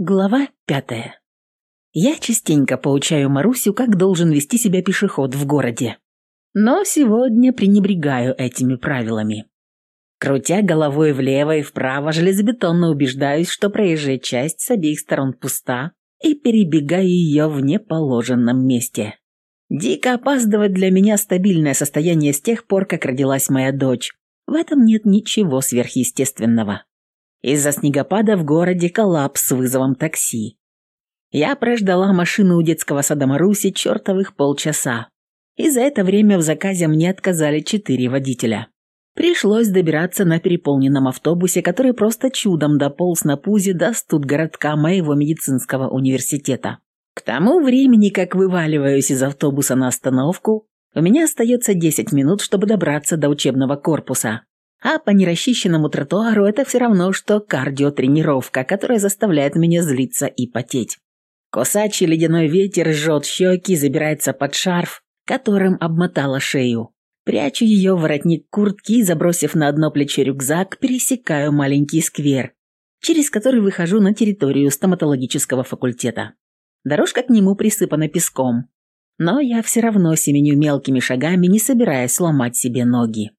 Глава пятая. Я частенько поучаю Марусю, как должен вести себя пешеход в городе. Но сегодня пренебрегаю этими правилами. Крутя головой влево и вправо, железобетонно убеждаюсь, что проезжая часть с обеих сторон пуста, и перебегаю ее в неположенном месте. Дико опаздывать для меня стабильное состояние с тех пор, как родилась моя дочь. В этом нет ничего сверхъестественного. Из-за снегопада в городе коллапс с вызовом такси. Я прождала машину у детского сада Маруси чертовых полчаса. И за это время в заказе мне отказали четыре водителя. Пришлось добираться на переполненном автобусе, который просто чудом дополз на пузе до студгородка моего медицинского университета. К тому времени, как вываливаюсь из автобуса на остановку, у меня остается 10 минут, чтобы добраться до учебного корпуса. А по нерасчищенному тротуару это все равно, что кардиотренировка, которая заставляет меня злиться и потеть. Кусачий ледяной ветер жжет щеки, забирается под шарф, которым обмотала шею. Прячу ее в воротник куртки забросив на одно плечо рюкзак, пересекаю маленький сквер, через который выхожу на территорию стоматологического факультета. Дорожка к нему присыпана песком, но я все равно семеню мелкими шагами, не собираясь сломать себе ноги.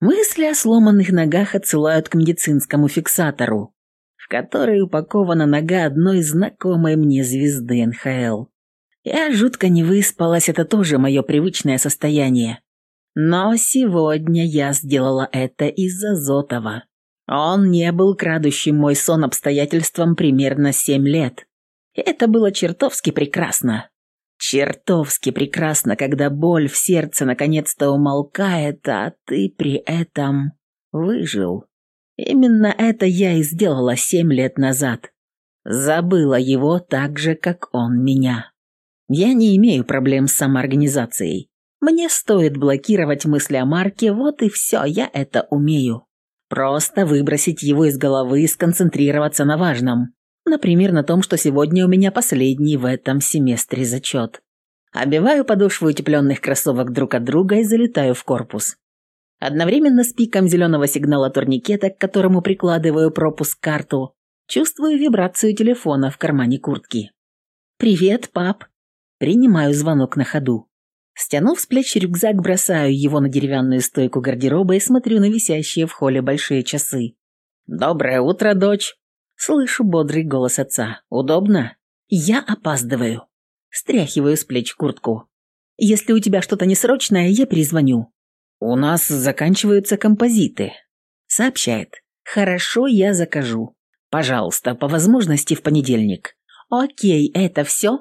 Мысли о сломанных ногах отсылают к медицинскому фиксатору, в который упакована нога одной знакомой мне звезды НХЛ. Я жутко не выспалась, это тоже мое привычное состояние. Но сегодня я сделала это из-за Зотова. Он не был крадущим мой сон обстоятельством примерно семь лет. Это было чертовски прекрасно. Чертовски прекрасно, когда боль в сердце наконец-то умолкает, а ты при этом выжил. Именно это я и сделала семь лет назад. Забыла его так же, как он меня. Я не имею проблем с самоорганизацией. Мне стоит блокировать мысли о Марке, вот и все, я это умею. Просто выбросить его из головы и сконцентрироваться на важном. Например, на том, что сегодня у меня последний в этом семестре зачет. Обиваю подошву утепленных кроссовок друг от друга и залетаю в корпус. Одновременно с пиком зеленого сигнала турникета, к которому прикладываю пропуск-карту, чувствую вибрацию телефона в кармане куртки. «Привет, пап!» Принимаю звонок на ходу. Стянув с плеч рюкзак, бросаю его на деревянную стойку гардероба и смотрю на висящие в холле большие часы. «Доброе утро, дочь!» Слышу бодрый голос отца. «Удобно?» «Я опаздываю». Стряхиваю с плеч куртку. «Если у тебя что-то несрочное, я перезвоню». «У нас заканчиваются композиты», — сообщает. «Хорошо, я закажу. Пожалуйста, по возможности в понедельник». «Окей, это все?»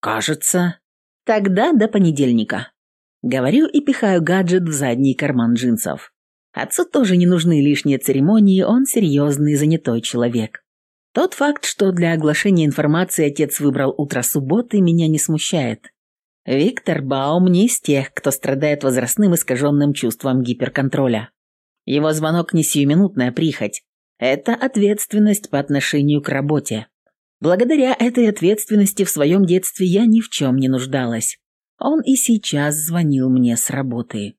«Кажется». «Тогда до понедельника». Говорю и пихаю гаджет в задний карман джинсов. Отцу тоже не нужны лишние церемонии, он серьезный занятой человек. Тот факт, что для оглашения информации отец выбрал утро субботы, меня не смущает. Виктор Баум не из тех, кто страдает возрастным искаженным чувством гиперконтроля. Его звонок не сиюминутная прихоть. Это ответственность по отношению к работе. Благодаря этой ответственности в своем детстве я ни в чем не нуждалась. Он и сейчас звонил мне с работы.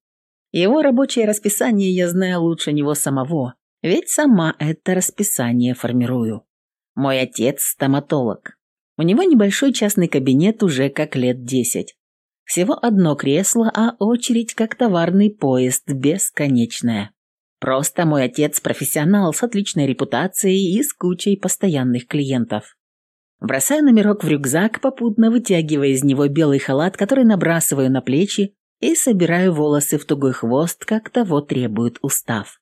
Его рабочее расписание я знаю лучше него самого, ведь сама это расписание формирую. Мой отец – стоматолог. У него небольшой частный кабинет уже как лет десять. Всего одно кресло, а очередь как товарный поезд, бесконечная. Просто мой отец – профессионал с отличной репутацией и с кучей постоянных клиентов. Бросаю номерок в рюкзак, попутно вытягивая из него белый халат, который набрасываю на плечи и собираю волосы в тугой хвост, как того требует устав.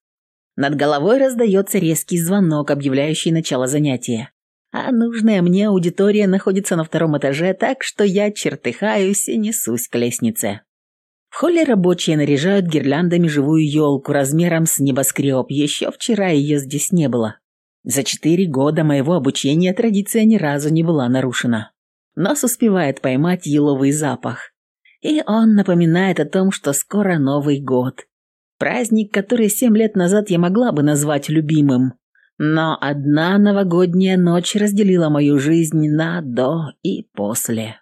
Над головой раздается резкий звонок, объявляющий начало занятия. А нужная мне аудитория находится на втором этаже, так что я чертыхаюсь и несусь к лестнице. В холле рабочие наряжают гирляндами живую елку размером с небоскреб. Еще вчера ее здесь не было. За четыре года моего обучения традиция ни разу не была нарушена. Нос успевает поймать еловый запах. И он напоминает о том, что скоро Новый год. Праздник, который семь лет назад я могла бы назвать любимым. Но одна новогодняя ночь разделила мою жизнь на «до» и «после».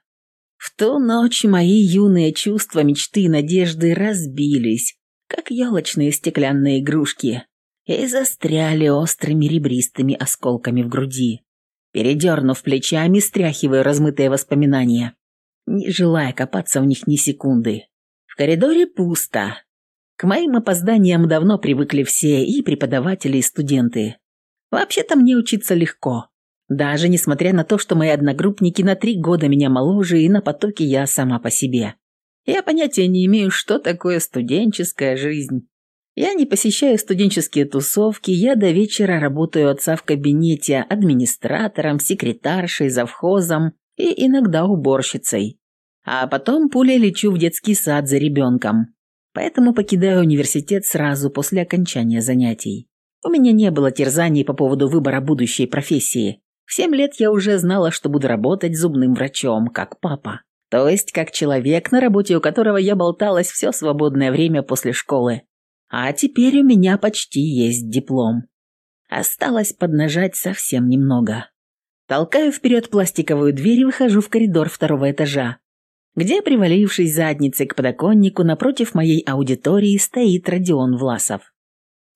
В ту ночь мои юные чувства, мечты и надежды разбились, как елочные стеклянные игрушки, и застряли острыми ребристыми осколками в груди. Передернув плечами, стряхиваю размытые воспоминания, не желая копаться в них ни секунды. В коридоре пусто. К моим опозданиям давно привыкли все, и преподаватели, и студенты. Вообще-то мне учиться легко. Даже несмотря на то, что мои одногруппники на три года меня моложе, и на потоке я сама по себе. Я понятия не имею, что такое студенческая жизнь. Я не посещаю студенческие тусовки, я до вечера работаю отца в кабинете администратором, секретаршей, завхозом и иногда уборщицей. А потом пулей лечу в детский сад за ребенком. Поэтому покидаю университет сразу после окончания занятий. У меня не было терзаний по поводу выбора будущей профессии. В семь лет я уже знала, что буду работать зубным врачом, как папа. То есть как человек, на работе у которого я болталась все свободное время после школы. А теперь у меня почти есть диплом. Осталось поднажать совсем немного. Толкаю вперед пластиковую дверь и выхожу в коридор второго этажа, где, привалившись задницей к подоконнику, напротив моей аудитории стоит Родион Власов.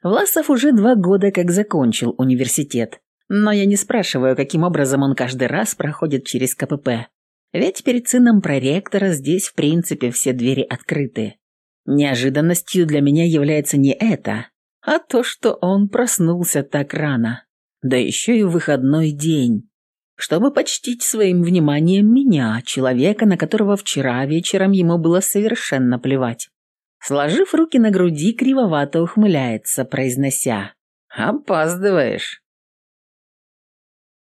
Власов уже два года как закончил университет, но я не спрашиваю, каким образом он каждый раз проходит через КПП. Ведь перед сыном проректора здесь в принципе все двери открыты. Неожиданностью для меня является не это, а то, что он проснулся так рано, да еще и в выходной день, чтобы почтить своим вниманием меня, человека, на которого вчера вечером ему было совершенно плевать. Сложив руки на груди, кривовато ухмыляется, произнося «Опаздываешь».